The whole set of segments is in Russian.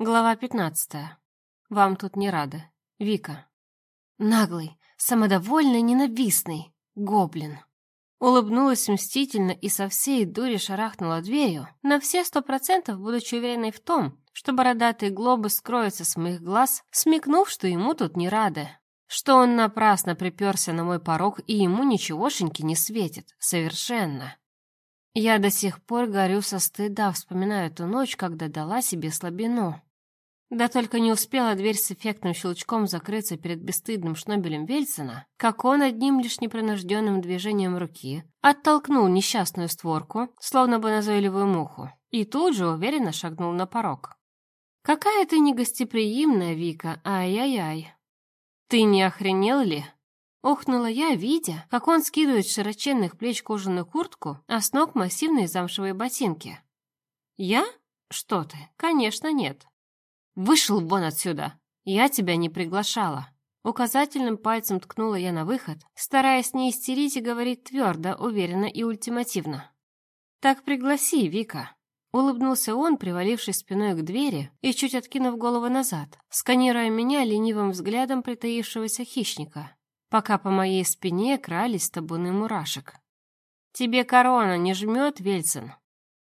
Глава пятнадцатая. Вам тут не рады. Вика. Наглый, самодовольный, ненавистный. Гоблин. Улыбнулась мстительно и со всей дури шарахнула дверью, на все сто процентов будучи уверенной в том, что бородатый глобус скроется с моих глаз, смекнув, что ему тут не рады. Что он напрасно приперся на мой порог, и ему ничегошеньки не светит. Совершенно. Я до сих пор горю со стыда, вспоминаю ту ночь, когда дала себе слабину. Да только не успела дверь с эффектным щелчком закрыться перед бесстыдным шнобелем Вельсона, как он одним лишь непринужденным движением руки оттолкнул несчастную створку, словно бы назойливую муху, и тут же уверенно шагнул на порог. «Какая ты негостеприимная, Вика, ай-яй-яй!» «Ты не охренел ли?» Охнула я, видя, как он скидывает с широченных плеч кожаную куртку, а с ног массивные замшевые ботинки. «Я? Что ты? Конечно, нет. Вышел вон отсюда! Я тебя не приглашала!» Указательным пальцем ткнула я на выход, стараясь не истерить и говорить твердо, уверенно и ультимативно. «Так пригласи, Вика!» Улыбнулся он, привалившись спиной к двери и чуть откинув голову назад, сканируя меня ленивым взглядом притаившегося хищника пока по моей спине крались табуны мурашек. «Тебе корона не жмет, Вельцин?»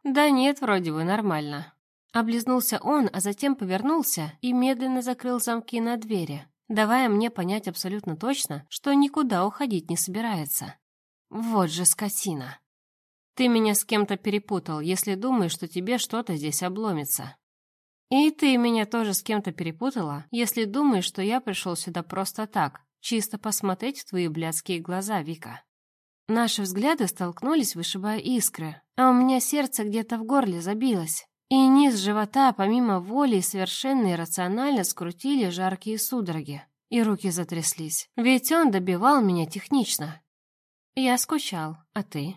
«Да нет, вроде бы нормально». Облизнулся он, а затем повернулся и медленно закрыл замки на двери, давая мне понять абсолютно точно, что никуда уходить не собирается. Вот же скотина. Ты меня с кем-то перепутал, если думаешь, что тебе что-то здесь обломится. И ты меня тоже с кем-то перепутала, если думаешь, что я пришел сюда просто так, Чисто посмотреть в твои блядские глаза, Вика. Наши взгляды столкнулись, вышибая искры, а у меня сердце где-то в горле забилось. И низ живота, помимо воли, совершенно иррационально скрутили жаркие судороги. И руки затряслись. Ведь он добивал меня технично. Я скучал, а ты?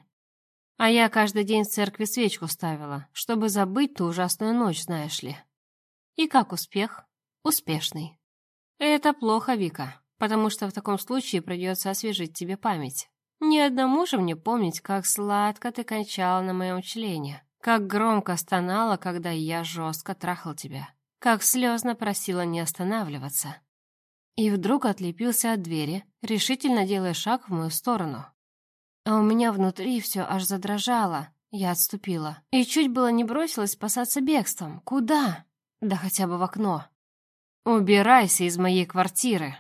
А я каждый день в церкви свечку ставила, чтобы забыть ту ужасную ночь, знаешь ли. И как успех? Успешный. Это плохо, Вика потому что в таком случае придется освежить тебе память. Ни одному же мне помнить, как сладко ты кончала на моем члене, как громко стонала, когда я жестко трахал тебя, как слезно просила не останавливаться. И вдруг отлепился от двери, решительно делая шаг в мою сторону. А у меня внутри все аж задрожало. Я отступила. И чуть было не бросилась спасаться бегством. Куда? Да хотя бы в окно. «Убирайся из моей квартиры!»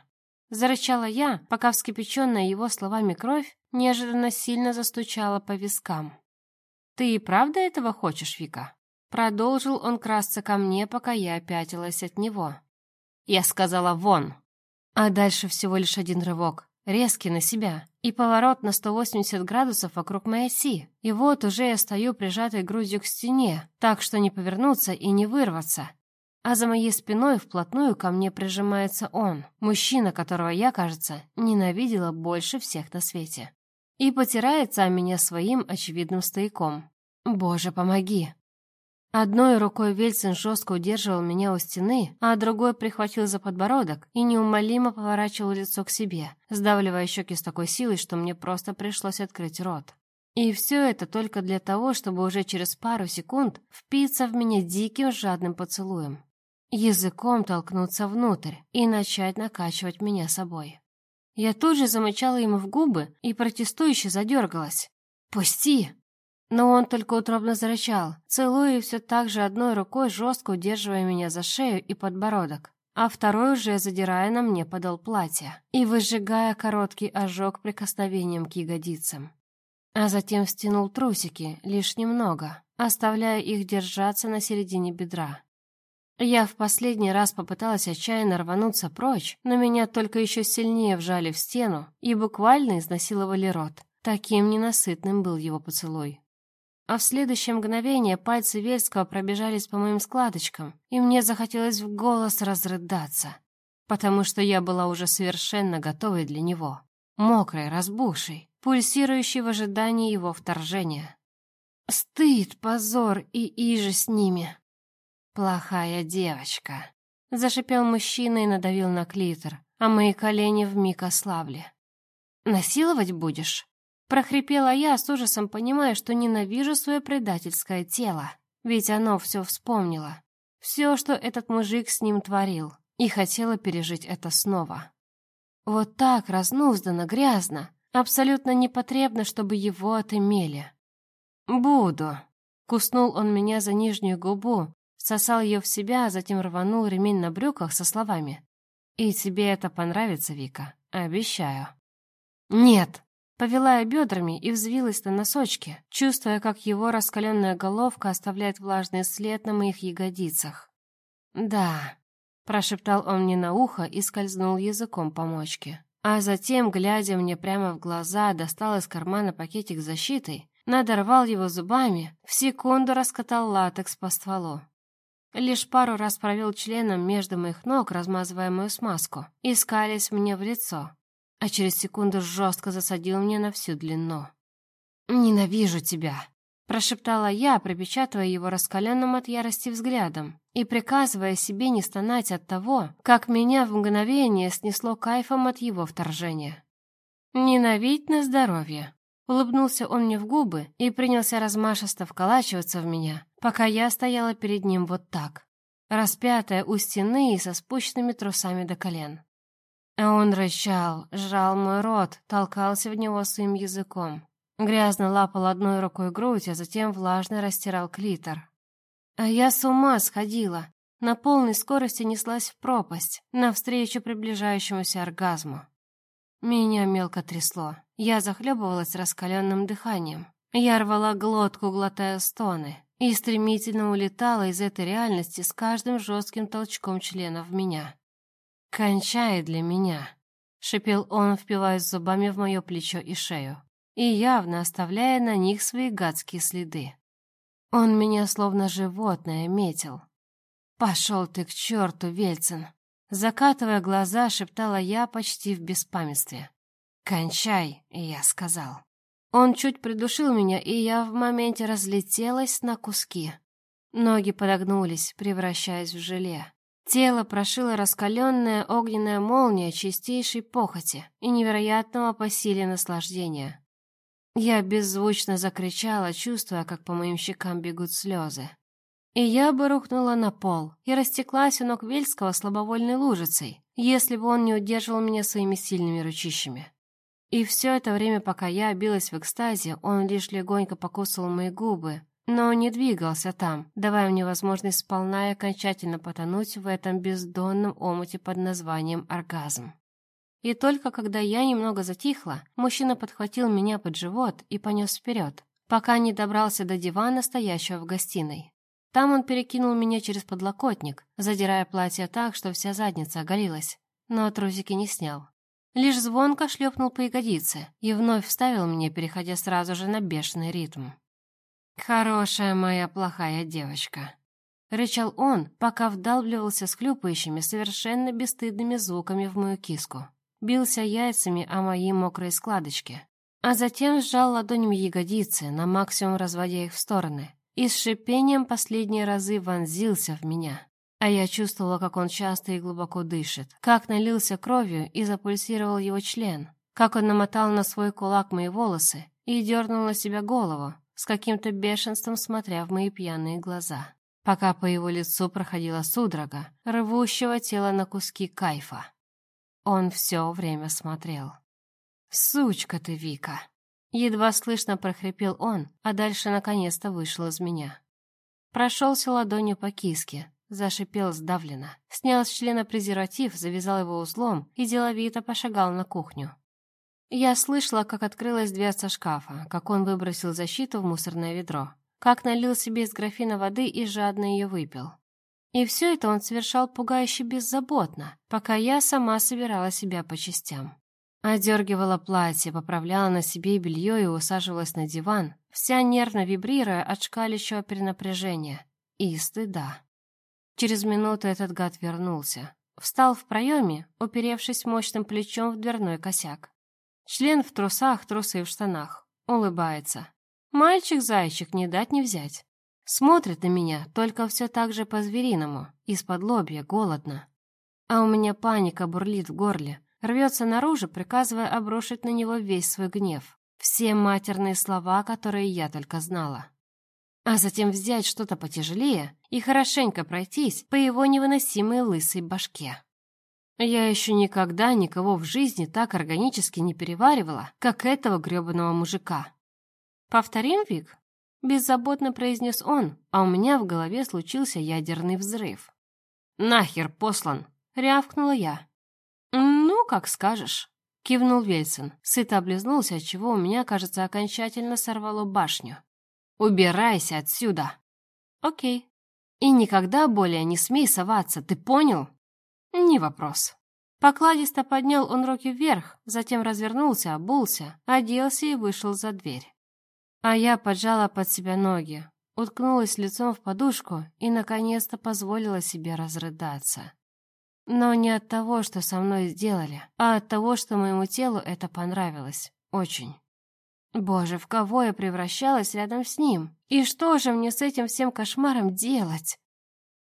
Зарычала я, пока вскипяченная его словами кровь неожиданно сильно застучала по вискам. «Ты и правда этого хочешь, Вика?» Продолжил он красться ко мне, пока я опятилась от него. Я сказала «вон». А дальше всего лишь один рывок, резкий на себя, и поворот на 180 градусов вокруг моей оси. И вот уже я стою прижатой грудью к стене, так что не повернуться и не вырваться а за моей спиной вплотную ко мне прижимается он, мужчина, которого я, кажется, ненавидела больше всех на свете. И потирается о меня своим очевидным стояком. «Боже, помоги!» Одной рукой Вельцин жестко удерживал меня у стены, а другой прихватил за подбородок и неумолимо поворачивал лицо к себе, сдавливая щеки с такой силой, что мне просто пришлось открыть рот. И все это только для того, чтобы уже через пару секунд впиться в меня диким жадным поцелуем языком толкнуться внутрь и начать накачивать меня собой. Я тут же замычала ему в губы и протестующе задергалась. «Пусти!» Но он только утробно зарычал, целуя все так же одной рукой, жестко удерживая меня за шею и подбородок, а второй уже задирая на мне подол платья и выжигая короткий ожог прикосновением к ягодицам. А затем стянул трусики, лишь немного, оставляя их держаться на середине бедра. Я в последний раз попыталась отчаянно рвануться прочь, но меня только еще сильнее вжали в стену и буквально изнасиловали рот. Таким ненасытным был его поцелуй. А в следующее мгновение пальцы Вельского пробежались по моим складочкам, и мне захотелось в голос разрыдаться, потому что я была уже совершенно готовой для него, мокрой, разбухшей, пульсирующей в ожидании его вторжения. Стыд, позор и иже с ними. «Плохая девочка», — зашипел мужчина и надавил на клитор, а мои колени вмиг ослабли. «Насиловать будешь?» Прохрипела я, с ужасом понимая, что ненавижу свое предательское тело, ведь оно все вспомнило. все, что этот мужик с ним творил, и хотела пережить это снова. Вот так, разнузданно, грязно, абсолютно непотребно, чтобы его отымели. «Буду», — куснул он меня за нижнюю губу, сосал ее в себя, а затем рванул ремень на брюках со словами. «И тебе это понравится, Вика, обещаю». «Нет!» Повела я бедрами и взвилась на носочки, чувствуя, как его раскаленная головка оставляет влажный след на моих ягодицах. «Да», — прошептал он мне на ухо и скользнул языком по мочке. А затем, глядя мне прямо в глаза, достал из кармана пакетик с защитой, надорвал его зубами, в секунду раскатал латекс по стволу. Лишь пару раз провел членом между моих ног, размазывая мою смазку, и скались мне в лицо, а через секунду жестко засадил мне на всю длину. «Ненавижу тебя!» — прошептала я, пропечатывая его раскаленным от ярости взглядом и приказывая себе не стонать от того, как меня в мгновение снесло кайфом от его вторжения. «Ненавидь на здоровье!» Улыбнулся он мне в губы и принялся размашисто вколачиваться в меня, пока я стояла перед ним вот так, распятая у стены и со спущенными трусами до колен. А он рычал, жрал мой рот, толкался в него своим языком. Грязно лапал одной рукой грудь, а затем влажно растирал клитор. А я с ума сходила. На полной скорости неслась в пропасть, навстречу приближающемуся оргазму. Меня мелко трясло. Я захлебывалась раскаленным дыханием. Я рвала глотку, глотая стоны, и стремительно улетала из этой реальности с каждым жестким толчком члена в меня. «Кончай для меня», — шипел он, впиваясь зубами в мое плечо и шею, и явно оставляя на них свои гадские следы. Он меня словно животное метил. «Пошел ты к черту, Вельцин!» Закатывая глаза, шептала я почти в беспамятстве. «Кончай», — я сказал. Он чуть придушил меня, и я в моменте разлетелась на куски. Ноги подогнулись, превращаясь в желе. Тело прошило раскаленная огненная молния чистейшей похоти и невероятного по силе наслаждения. Я беззвучно закричала, чувствуя, как по моим щекам бегут слезы. И я бы рухнула на пол и растеклась у ног Вельского слабовольной лужицей, если бы он не удерживал меня своими сильными ручищами. И все это время, пока я билась в экстазе, он лишь легонько покусывал мои губы, но не двигался там, давая мне возможность сполна и окончательно потонуть в этом бездонном омуте под названием оргазм. И только когда я немного затихла, мужчина подхватил меня под живот и понес вперед, пока не добрался до дивана, стоящего в гостиной. Там он перекинул меня через подлокотник, задирая платье так, что вся задница оголилась, но трусики не снял. Лишь звонко шлепнул по ягодице и вновь вставил меня, переходя сразу же на бешеный ритм. «Хорошая моя плохая девочка», — рычал он, пока вдалбливался с хлюпающими, совершенно бесстыдными звуками в мою киску. Бился яйцами о мои мокрые складочки, а затем сжал ладонями ягодицы, на максимум разводя их в стороны, и с шипением последние разы вонзился в меня. А я чувствовала, как он часто и глубоко дышит, как налился кровью и запульсировал его член, как он намотал на свой кулак мои волосы и дернул на себя голову, с каким-то бешенством смотря в мои пьяные глаза, пока по его лицу проходила судорога, рвущего тело на куски кайфа. Он все время смотрел. «Сучка ты, Вика!» Едва слышно прохрипел он, а дальше наконец-то вышел из меня. Прошелся ладонью по киске, зашипел сдавленно, снял с члена презерватив, завязал его узлом и деловито пошагал на кухню. Я слышала, как открылась дверца шкафа, как он выбросил защиту в мусорное ведро, как налил себе из графина воды и жадно ее выпил. И все это он совершал пугающе беззаботно, пока я сама собирала себя по частям. Одергивала платье, поправляла на себе белье и усаживалась на диван, вся нервно вибрируя от шкалящего перенапряжения и стыда. Через минуту этот гад вернулся. Встал в проеме, уперевшись мощным плечом в дверной косяк. Член в трусах, трусы в штанах. Улыбается. Мальчик-зайчик, не дать не взять. Смотрит на меня, только все так же по-звериному, из-под лобья, голодно. А у меня паника бурлит в горле, рвется наружу, приказывая обрушить на него весь свой гнев. Все матерные слова, которые я только знала. а затем взять что-то потяжелее и хорошенько пройтись по его невыносимой лысой башке. Я еще никогда никого в жизни так органически не переваривала, как этого грёбаного мужика. «Повторим, Вик?» — беззаботно произнес он, а у меня в голове случился ядерный взрыв. «Нахер послан!» — рявкнула я. «Ну, как скажешь», — кивнул Вельсон, сыто облизнулся, отчего у меня, кажется, окончательно сорвало башню. «Убирайся отсюда!» «Окей. И никогда более не смей соваться, ты понял?» «Не вопрос». Покладисто поднял он руки вверх, затем развернулся, обулся, оделся и вышел за дверь. А я поджала под себя ноги, уткнулась лицом в подушку и, наконец-то, позволила себе разрыдаться. Но не от того, что со мной сделали, а от того, что моему телу это понравилось. Очень. Боже, в кого я превращалась рядом с ним? И что же мне с этим всем кошмаром делать?